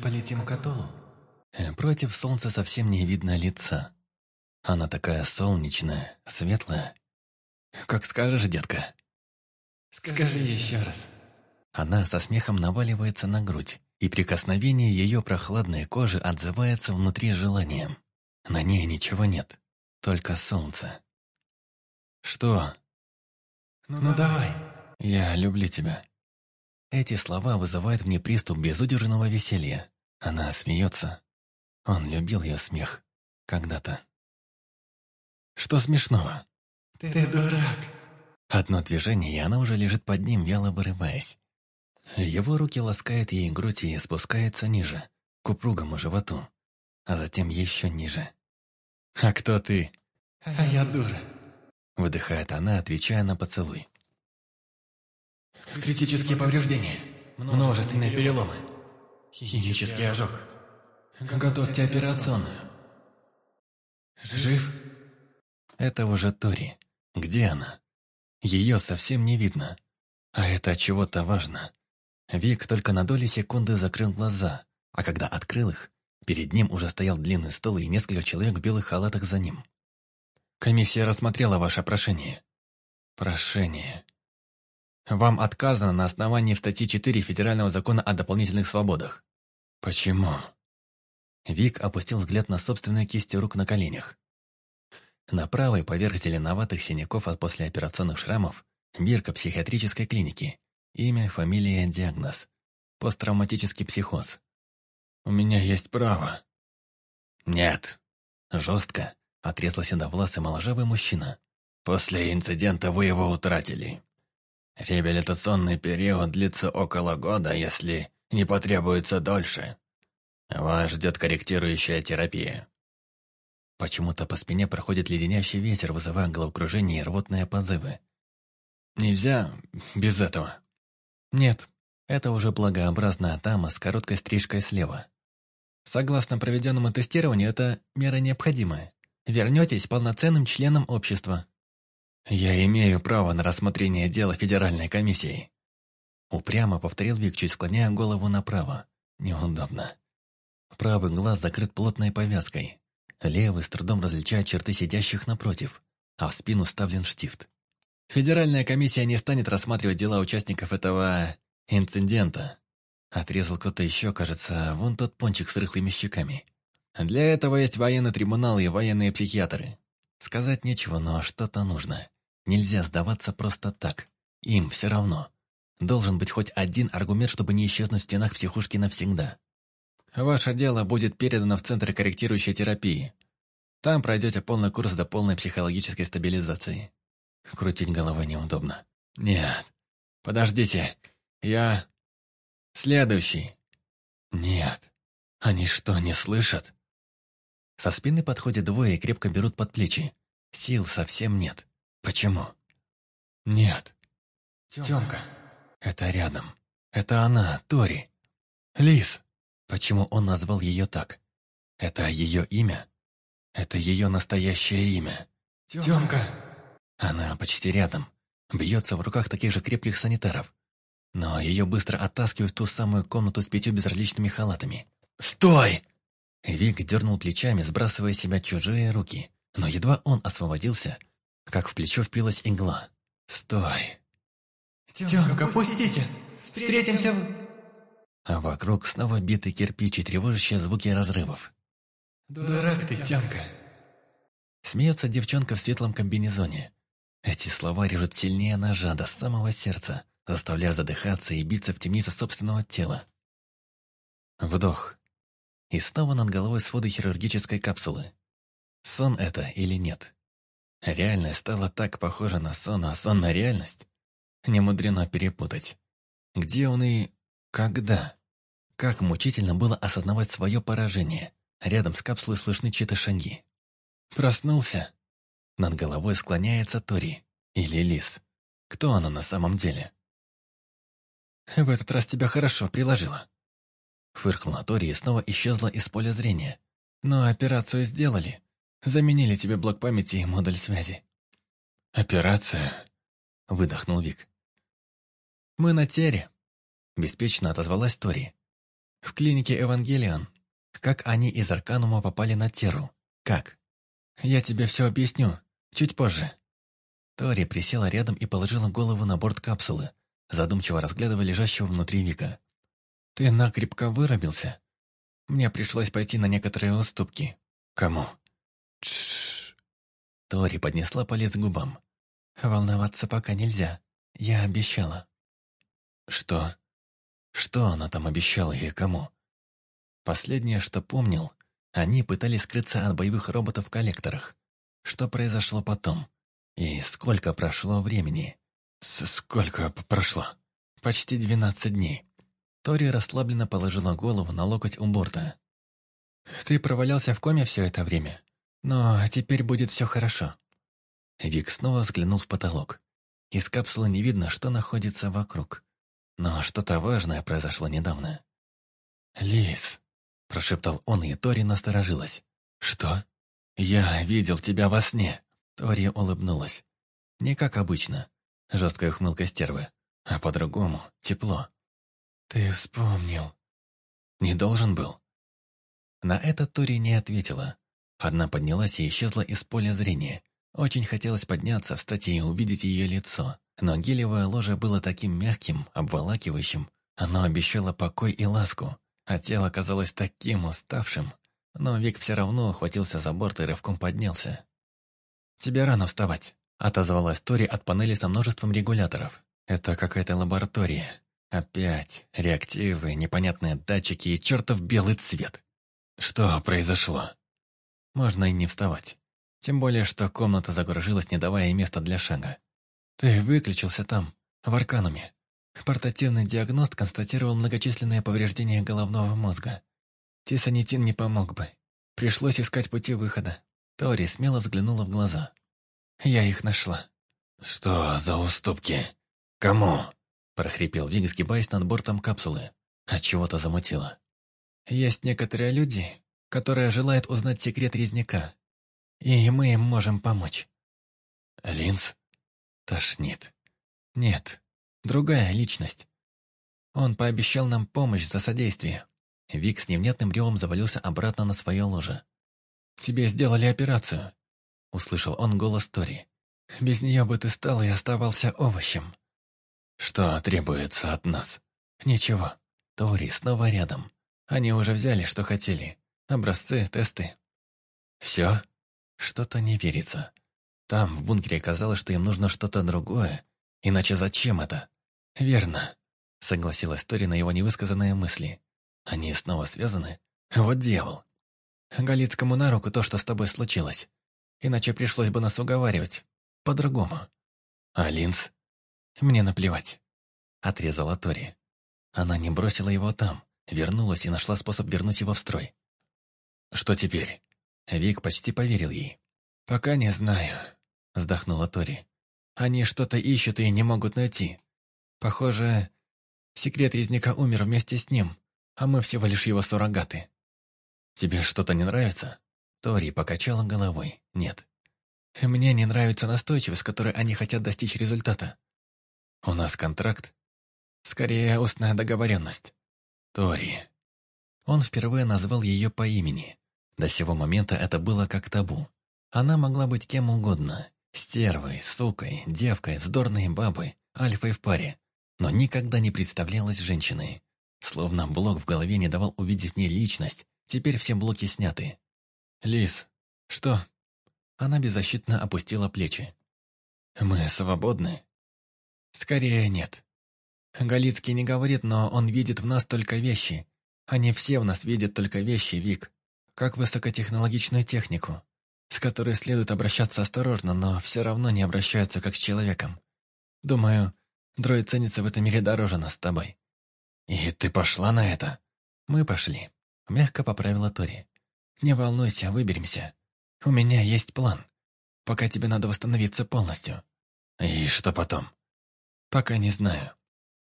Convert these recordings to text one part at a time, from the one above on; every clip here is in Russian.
Полетим к Атолу? Э, против солнца совсем не видно лица. Она такая солнечная, светлая. Как скажешь, детка. Скажи еще раз. Она со смехом наваливается на грудь, и прикосновение ее прохладной кожи отзывается внутри желанием. На ней ничего нет, только солнце. «Что?» «Ну, ну давай». «Я люблю тебя». Эти слова вызывают мне приступ безудержного веселья. Она смеется. Он любил ее смех. Когда-то. Что смешного? Ты, ты дурак. Одно движение, и она уже лежит под ним, вяло вырываясь. Его руки ласкают ей грудь и спускаются ниже, к упругому животу, а затем еще ниже. «А кто ты?» «А я дура», — выдыхает она, отвечая на поцелуй. «Критические повреждения, множественные переломы, химический ожог. Готовьте операционную». «Жив?» Это уже Тори. Где она? Ее совсем не видно. А это чего-то важно. Вик только на доли секунды закрыл глаза, а когда открыл их, перед ним уже стоял длинный стол и несколько человек в белых халатах за ним. Комиссия рассмотрела ваше прошение. Прошение. Вам отказано на основании статьи 4 Федерального закона о дополнительных свободах. Почему? Вик опустил взгляд на собственные кисти рук на коленях. На правой, поверх зеленоватых синяков от послеоперационных шрамов, бирка психиатрической клиники. Имя, фамилия, диагноз. Посттравматический психоз. «У меня есть право». «Нет». Жестко отрезал седовласый моложавый мужчина. «После инцидента вы его утратили. Реабилитационный период длится около года, если не потребуется дольше. Вас ждет корректирующая терапия». Почему-то по спине проходит леденящий ветер, вызывая головокружение и рвотные позывы. «Нельзя без этого». Нет, это уже благообразная дама с короткой стрижкой слева. Согласно проведенному тестированию, это мера необходимая. Вернетесь полноценным членом общества. Я имею право на рассмотрение дела Федеральной комиссии. Упрямо повторил Вик, чуть склоняя голову направо. Неудобно. Правый глаз закрыт плотной повязкой. Левый с трудом различает черты сидящих напротив, а в спину ставлен штифт. Федеральная комиссия не станет рассматривать дела участников этого инцидента. Отрезал кто-то еще, кажется, вон тот пончик с рыхлыми щеками. Для этого есть военный трибунал и военные психиатры. Сказать нечего, но что-то нужно. Нельзя сдаваться просто так. Им все равно. Должен быть хоть один аргумент, чтобы не исчезнуть в стенах психушки навсегда. Ваше дело будет передано в Центр корректирующей терапии. Там пройдете полный курс до полной психологической стабилизации. Крутить головой неудобно. Нет. Подождите. Я... Следующий. Нет. Они что, не слышат? Со спины подходят двое и крепко берут под плечи. Сил совсем нет. Почему? Нет. Тёмка. Это рядом. Это она, Тори. Лис. Почему он назвал ее так? Это ее имя? Это ее настоящее имя. Тёмка. Она почти рядом. Бьется в руках таких же крепких санитаров. Но ее быстро оттаскивают в ту самую комнату с пятью безразличными халатами. «Стой!» Вик дернул плечами, сбрасывая себя чужие руки. Но едва он освободился, как в плечо впилась игла. «Стой!» «Тёмка, пустите! Встретимся в...» А вокруг снова битый кирпич и тревожащие звуки разрывов. «Дурак ты, Тёмка!» Смеется девчонка в светлом комбинезоне. Эти слова режут сильнее ножа до самого сердца, заставляя задыхаться и биться в темнице собственного тела. Вдох. И снова над головой своды хирургической капсулы. Сон это или нет? Реальность стала так похожа на сон, а сон на реальность? Не мудрено перепутать. Где он и... когда? Как мучительно было осознавать свое поражение. Рядом с капсулой слышны чьи-то шаги. Проснулся. Над головой склоняется Тори. Или Лис. Кто она на самом деле? «В этот раз тебя хорошо приложила». Фыркнула Тори и снова исчезла из поля зрения. «Но операцию сделали. Заменили тебе блок памяти и модуль связи». «Операция?» — выдохнул Вик. «Мы на тере», — беспечно отозвалась Тори. В клинике Евангелион. Как они из Арканума попали на Теру? Как? Я тебе все объясню. Чуть позже. Тори присела рядом и положила голову на борт капсулы, задумчиво разглядывая лежащего внутри Вика. «Ты накрепко вырубился. Мне пришлось пойти на некоторые уступки». «Кому?» Тш. Тори поднесла палец к губам. «Волноваться пока нельзя. Я обещала». «Что? Что она там обещала и кому?» Последнее, что помнил, они пытались скрыться от боевых роботов в коллекторах. Что произошло потом? И сколько прошло времени? Сколько прошло? Почти двенадцать дней. Тори расслабленно положила голову на локоть у борта. «Ты провалялся в коме все это время, но теперь будет все хорошо». Вик снова взглянул в потолок. Из капсулы не видно, что находится вокруг. Но что-то важное произошло недавно. «Лис», — прошептал он, и Тори насторожилась. «Что?» «Я видел тебя во сне», — Тори улыбнулась. «Не как обычно. Жесткая ухмылка стервы. А по-другому, тепло». «Ты вспомнил». «Не должен был». На это Тори не ответила. Одна поднялась и исчезла из поля зрения. Очень хотелось подняться, встать и увидеть ее лицо. Но гелевое ложе было таким мягким, обволакивающим. Оно обещало покой и ласку, а тело казалось таким уставшим. Но Вик все равно ухватился за борт и рывком поднялся. «Тебе рано вставать», — отозвалась Тори от панели со множеством регуляторов. «Это какая-то лаборатория. Опять реактивы, непонятные датчики и чертов белый цвет. Что произошло?» Можно и не вставать. Тем более, что комната загружилась, не давая места для шага. «Ты выключился там, в Аркануме». Портативный диагност констатировал многочисленные повреждения головного мозга. Тисанитин не помог бы. Пришлось искать пути выхода. Тори смело взглянула в глаза. Я их нашла. «Что за уступки? Кому?» Прохрипел Вик, сгибаясь над бортом капсулы. От чего-то замутило. «Есть некоторые люди, которые желают узнать секрет резняка, и мы им можем помочь». «Линз?» Тошнит. «Нет, другая личность. Он пообещал нам помощь за содействие. Вик с невнятным ревом завалился обратно на свое ложе. «Тебе сделали операцию», — услышал он голос Тори. «Без нее бы ты стал и оставался овощем». «Что требуется от нас?» «Ничего. Тори снова рядом. Они уже взяли, что хотели. Образцы, тесты». «Все?» Что-то не верится. Там, в бункере, казалось, что им нужно что-то другое. Иначе зачем это? «Верно», — согласилась Тори на его невысказанные мысли. Они снова связаны? Вот дьявол. Галицкому на руку то, что с тобой случилось. Иначе пришлось бы нас уговаривать. По-другому. А Линз? Мне наплевать. Отрезала Тори. Она не бросила его там. Вернулась и нашла способ вернуть его в строй. Что теперь? Вик почти поверил ей. «Пока не знаю», — вздохнула Тори. «Они что-то ищут и не могут найти. Похоже, секрет Язника умер вместе с ним а мы всего лишь его суррогаты. Тебе что-то не нравится?» Тори покачала головой. «Нет. Мне не нравится настойчивость, которой они хотят достичь результата. У нас контракт. Скорее, устная договоренность. Тори». Он впервые назвал ее по имени. До сего момента это было как табу. Она могла быть кем угодно. Стервой, сукой, девкой, вздорной бабой, альфой в паре. Но никогда не представлялась женщиной. Словно блок в голове не давал увидеть мне личность. Теперь все блоки сняты. «Лис, что?» Она беззащитно опустила плечи. «Мы свободны?» «Скорее нет. Галицкий не говорит, но он видит в нас только вещи. Они все в нас видят только вещи, Вик. Как высокотехнологичную технику, с которой следует обращаться осторожно, но все равно не обращаются как с человеком. Думаю, дроид ценится в этом мире дороже нас с тобой. «И ты пошла на это?» «Мы пошли», — мягко поправила Тори. «Не волнуйся, выберемся. У меня есть план. Пока тебе надо восстановиться полностью». «И что потом?» «Пока не знаю».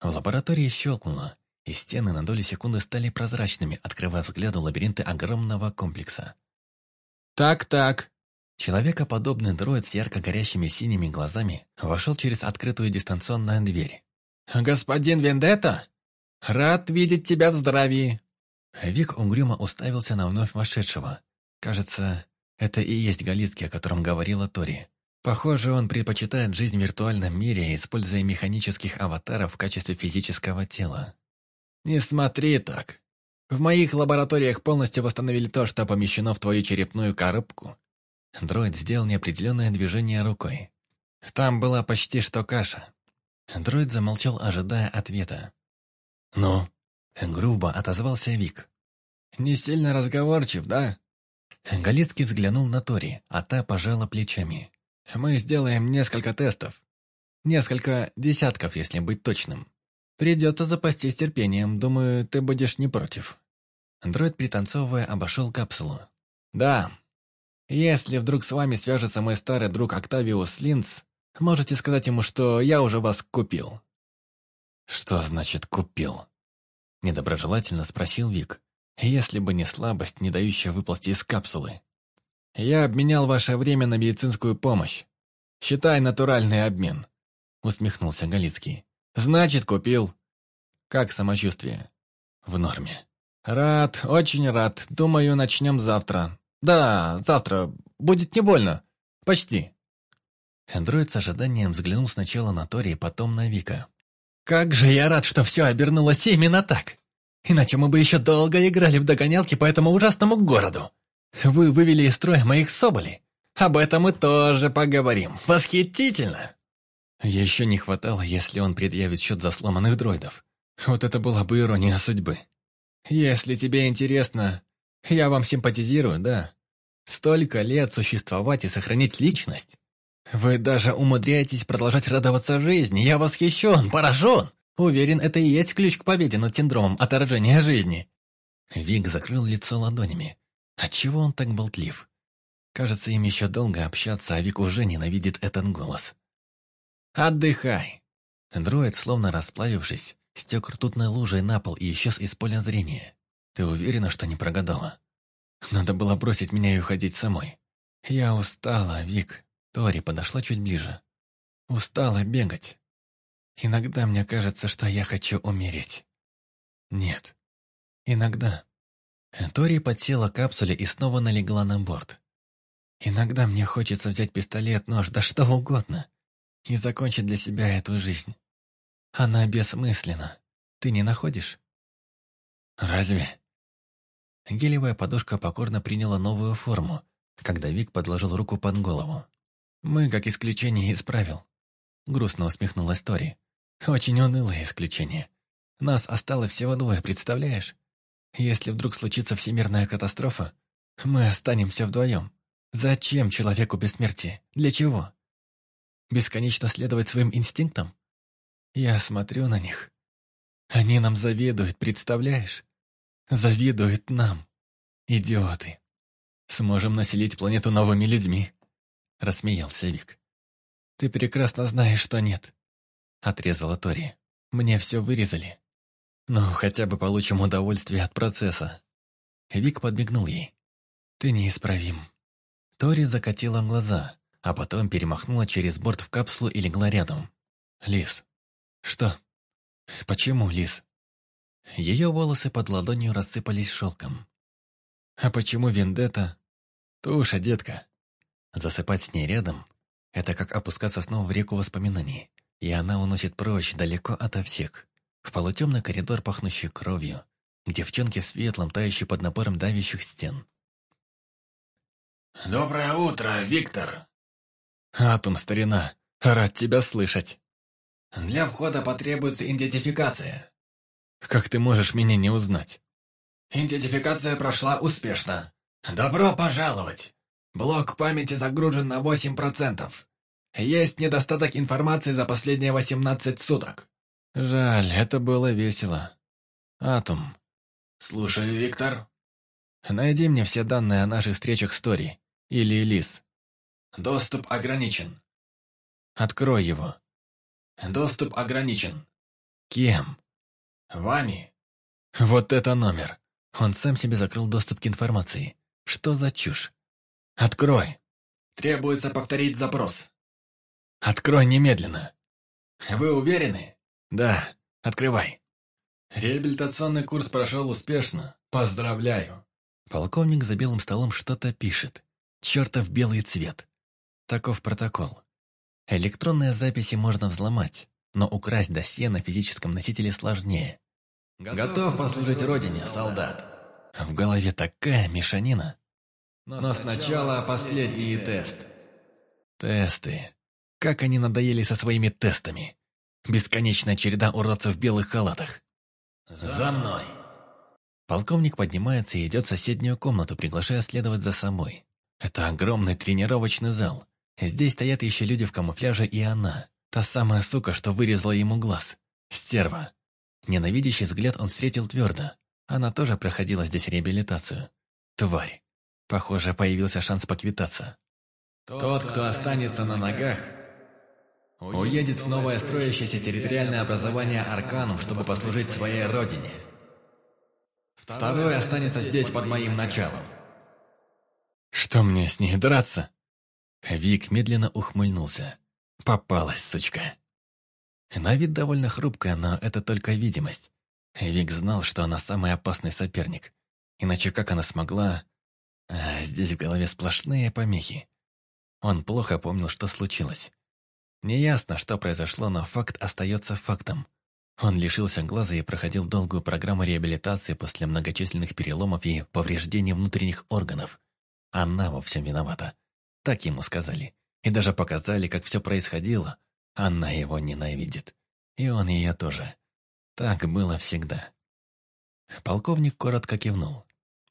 В лаборатории щелкнуло, и стены на доли секунды стали прозрачными, открывая взгляду лабиринты огромного комплекса. «Так-так», Человекоподобный дроид с ярко горящими синими глазами вошел через открытую дистанционную дверь. «Господин Вендетта?» «Рад видеть тебя в здравии. Вик угрюмо уставился на вновь вошедшего. Кажется, это и есть Галицкий, о котором говорила Тори. Похоже, он предпочитает жизнь в виртуальном мире, используя механических аватаров в качестве физического тела. «Не смотри так. В моих лабораториях полностью восстановили то, что помещено в твою черепную коробку». Дроид сделал неопределенное движение рукой. Там была почти что каша. Дроид замолчал, ожидая ответа. «Ну?» — грубо отозвался Вик. «Не сильно разговорчив, да?» Галицкий взглянул на Тори, а та пожала плечами. «Мы сделаем несколько тестов. Несколько десятков, если быть точным. Придется запастись терпением, думаю, ты будешь не против». Дроид, пританцовывая, обошел капсулу. «Да. Если вдруг с вами свяжется мой старый друг Октавиус Линц, можете сказать ему, что я уже вас купил». «Что значит «купил»?» Недоброжелательно спросил Вик если бы не слабость, не дающая выползти из капсулы. Я обменял ваше время на медицинскую помощь. Считай натуральный обмен, усмехнулся Галицкий. Значит, купил. Как самочувствие? В норме. Рад, очень рад. Думаю, начнем завтра. Да, завтра. Будет не больно. Почти. Андроид с ожиданием взглянул сначала на Тори, потом на Вика. «Как же я рад, что все обернулось именно так!» Иначе мы бы еще долго играли в догонялки по этому ужасному городу. Вы вывели из строя моих соболей. Об этом мы тоже поговорим. Восхитительно!» Еще не хватало, если он предъявит счет за сломанных дроидов. Вот это была бы ирония судьбы. Если тебе интересно, я вам симпатизирую, да. Столько лет существовать и сохранить личность. Вы даже умудряетесь продолжать радоваться жизни. Я восхищен, поражен. Уверен, это и есть ключ к победе над синдромом отторжения жизни. Вик закрыл лицо ладонями. Отчего он так болтлив? Кажется, им еще долго общаться, а Вик уже ненавидит этот голос. «Отдыхай!» Дроид, словно расплавившись, стек ртутной лужей на пол и исчез из поля зрения. «Ты уверена, что не прогадала? Надо было бросить меня и уходить самой. Я устала, Вик». Тори подошла чуть ближе. «Устала бегать. Иногда мне кажется, что я хочу умереть. Нет. Иногда. Тори подсела к капсуле и снова налегла на борт. Иногда мне хочется взять пистолет, нож, да что угодно, и закончить для себя эту жизнь. Она бессмысленна. Ты не находишь? Разве? Гелевая подушка покорно приняла новую форму, когда Вик подложил руку под голову. Мы, как исключение из правил. Грустно усмехнулась Тори. Очень унылое исключение. Нас осталось всего двое, представляешь? Если вдруг случится всемирная катастрофа, мы останемся вдвоем. Зачем человеку бессмертие? Для чего? Бесконечно следовать своим инстинктам? Я смотрю на них. Они нам завидуют, представляешь? Завидуют нам. Идиоты. Сможем населить планету новыми людьми. Рассмеялся Вик. Ты прекрасно знаешь, что нет. Отрезала Тори. «Мне все вырезали. Ну, хотя бы получим удовольствие от процесса». Вик подмигнул ей. «Ты неисправим». Тори закатила глаза, а потом перемахнула через борт в капсулу и легла рядом. «Лис». «Что?» «Почему, Лис?» Ее волосы под ладонью рассыпались шелком. «А почему Вендетта?» «Туша, детка». Засыпать с ней рядом — это как опускаться снова в реку воспоминаний и она уносит прочь, далеко ото всех. В полутемный коридор, пахнущий кровью, к девчонке светлом, тающей под напором давящих стен. «Доброе утро, Виктор!» «Атом, старина, рад тебя слышать!» «Для входа потребуется идентификация». «Как ты можешь меня не узнать?» «Идентификация прошла успешно. Добро пожаловать! Блок памяти загружен на 8%. Есть недостаток информации за последние 18 суток. Жаль, это было весело. Атом. Слушаю, Виктор. Найди мне все данные о наших встречах с Тори. Или Лис. Доступ ограничен. Открой его. Доступ ограничен. Кем? Вами. Вот это номер. Он сам себе закрыл доступ к информации. Что за чушь? Открой. Требуется повторить запрос. «Открой немедленно!» «Вы уверены?» «Да, открывай!» Реабилитационный курс прошел успешно. Поздравляю. Полковник за белым столом что-то пишет. Чертов белый цвет. Таков протокол. Электронные записи можно взломать, но украсть досье на физическом носителе сложнее. Готов послужить Родине, солдат. В голове такая мешанина. Но сначала последний тест. Тесты. Как они надоели со своими тестами. Бесконечная череда уродцев в белых халатах. За мной. Полковник поднимается и идет в соседнюю комнату, приглашая следовать за собой. Это огромный тренировочный зал. Здесь стоят еще люди в камуфляже и она. Та самая сука, что вырезала ему глаз. Стерва. Ненавидящий взгляд он встретил твердо. Она тоже проходила здесь реабилитацию. Тварь. Похоже, появился шанс поквитаться. Тот, кто останется на ногах, уедет в новое строящееся территориальное образование Арканум, чтобы послужить своей родине. Второй останется здесь под моим началом. Что мне с ней драться? Вик медленно ухмыльнулся. Попалась, сучка. На вид довольно хрупкая, но это только видимость. Вик знал, что она самый опасный соперник. Иначе как она смогла... А здесь в голове сплошные помехи. Он плохо помнил, что случилось. Неясно, что произошло, но факт остается фактом. Он лишился глаза и проходил долгую программу реабилитации после многочисленных переломов и повреждений внутренних органов. Она во всем виновата. Так ему сказали. И даже показали, как все происходило. Она его ненавидит. И он ее тоже. Так было всегда. Полковник коротко кивнул.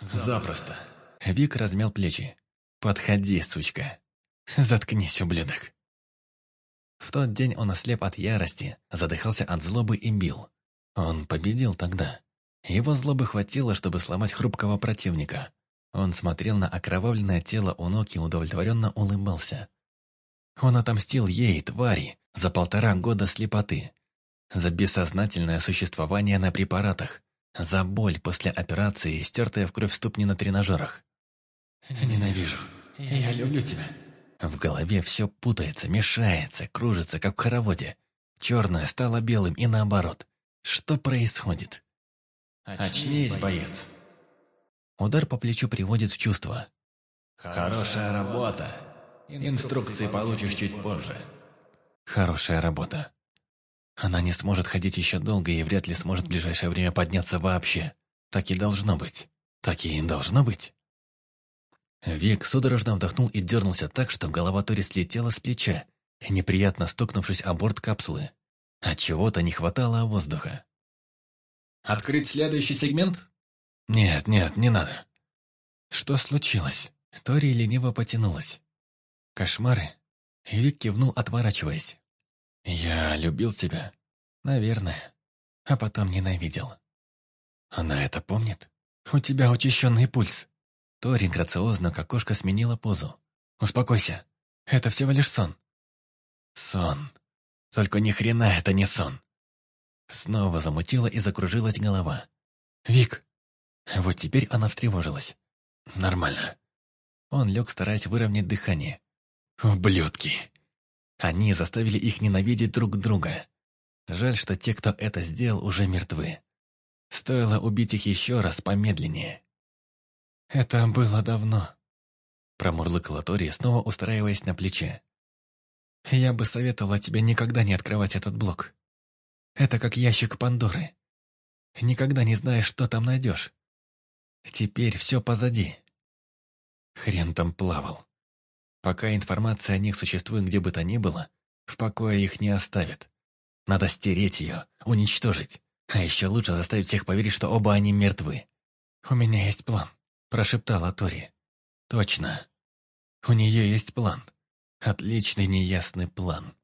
«Запросто». Вик размял плечи. «Подходи, сучка». «Заткнись, ублюдок». В тот день он ослеп от ярости, задыхался от злобы и бил. Он победил тогда. Его злобы хватило, чтобы сломать хрупкого противника. Он смотрел на окровавленное тело у ног и удовлетворенно улыбался. Он отомстил ей, твари, за полтора года слепоты. За бессознательное существование на препаратах. За боль после операции, стертая в кровь ступни на тренажерах. «Ненавижу. Я люблю тебя». В голове все путается, мешается, кружится, как в хороводе. Черное стало белым и наоборот. Что происходит? «Очнись, боец». Удар по плечу приводит в чувство. «Хорошая работа. Инструкции получишь чуть позже». Хорошая работа. Она не сможет ходить еще долго и вряд ли сможет в ближайшее время подняться вообще. Так и должно быть. Так и должно быть. Вик судорожно вдохнул и дернулся так, что голова Тори слетела с плеча, неприятно стукнувшись о борт капсулы. От чего-то не хватало воздуха. «Открыть следующий сегмент?» «Нет, нет, не надо». «Что случилось?» Тори лениво потянулась. «Кошмары?» Вик кивнул, отворачиваясь. «Я любил тебя. Наверное. А потом ненавидел. Она это помнит? У тебя учащенный пульс». Тори грациозно, как кошка, сменила позу. «Успокойся. Это всего лишь сон». «Сон. Только ни хрена это не сон». Снова замутила и закружилась голова. «Вик!» Вот теперь она встревожилась. «Нормально». Он лег, стараясь выровнять дыхание. «Ублюдки!» Они заставили их ненавидеть друг друга. Жаль, что те, кто это сделал, уже мертвы. Стоило убить их еще раз помедленнее. «Это было давно», — промурлыкала Тори, снова устраиваясь на плече. «Я бы советовала тебе никогда не открывать этот блок. Это как ящик Пандоры. Никогда не знаешь, что там найдешь. Теперь все позади». Хрен там плавал. Пока информация о них существует где бы то ни было, в покое их не оставят. Надо стереть ее, уничтожить. А еще лучше заставить всех поверить, что оба они мертвы. «У меня есть план», прошептала Тори. «Точно. У нее есть план. Отличный неясный план.